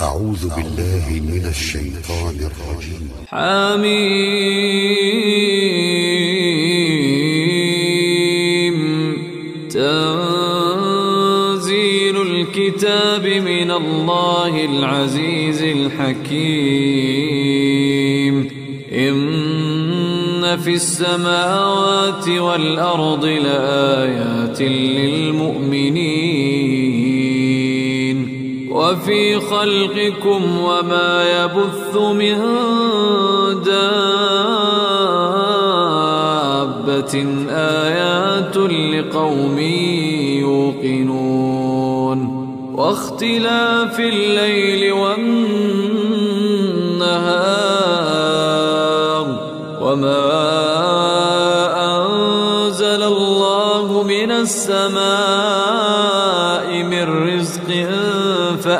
أعوذ بالله من الشيطان الرجيم. حميم. تنزيل الكتاب من الله العزيز الحكيم. إن في السماوات والأرض لآيات للمؤمنين. وفي خلقكم وما يبث من دابة آيات لقوم يوقنون واختلاف الليل والنهار وما أنزل الله من السماء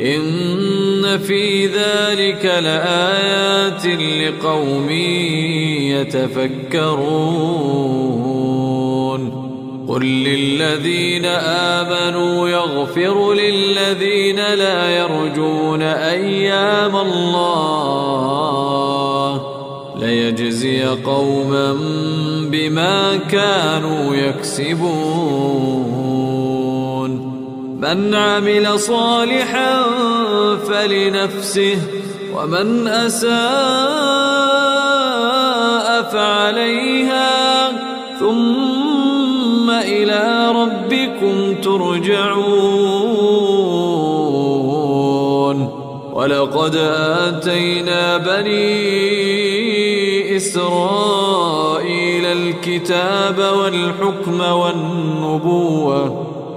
إن في ذلك لآيات لقوم يتفكرون. قل للذين آمنوا يغفر للذين لا يرجون أيام الله. ليجزي قوما بما كانوا يكسبون. من عمل صالحا فلنفسه ومن أساء فعليها ثم إلى ربكم ترجعون. ولقد آتينا بني إسرائيل الكتاب والحكم والنبوة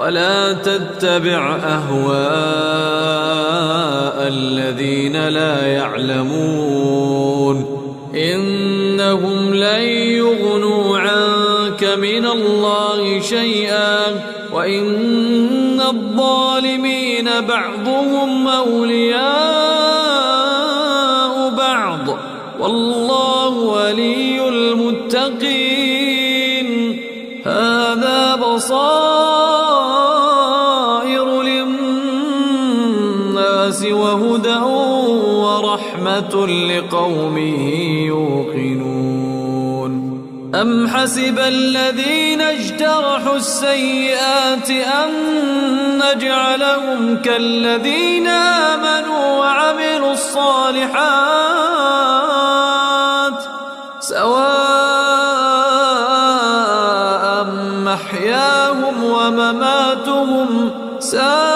ولا تتبع أهواء الذين لا يعلمون. إنهم لن يغنوا عنك من الله شيئا وإن الظالمين بعضهم أولياء بعض. والله لقوم يوقنون. أم حسب الذين اجترحوا السيئات أن نجعلهم كالذين آمنوا وعملوا الصالحات سواء محياهم ومماتهم ساء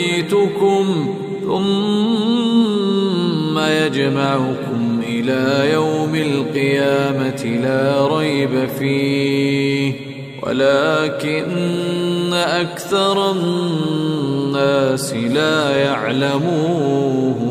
ثم يجمعكم إلى يوم القيامة لا ريب فيه ولكن أكثر الناس لا يعلمون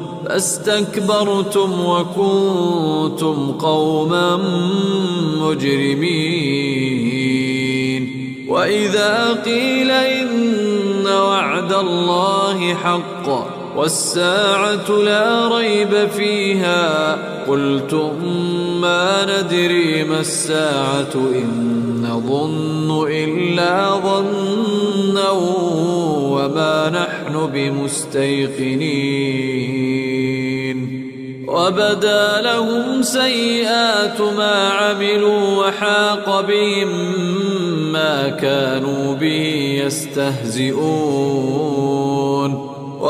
فاستكبرتم وكنتم قوما مجرمين. وإذا قيل إن وعد الله حق والساعة لا ريب فيها. قلتم ما ندري ما الساعة إن نظن إلا ظنا وما نحن بمستيقنين. وبدا لهم سيئات ما عملوا وحاق بهم ما كانوا به يستهزئون.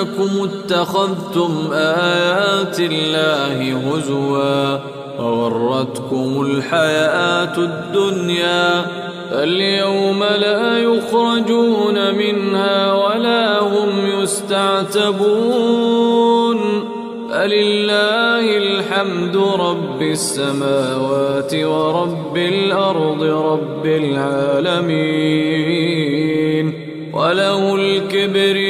بأنكم اتخذتم آيات الله هزوا وغرتكم الحياة الدنيا اليوم لا يخرجون منها ولا هم يستعتبون فلله الحمد رب السماوات ورب الأرض رب العالمين وله الكبرياء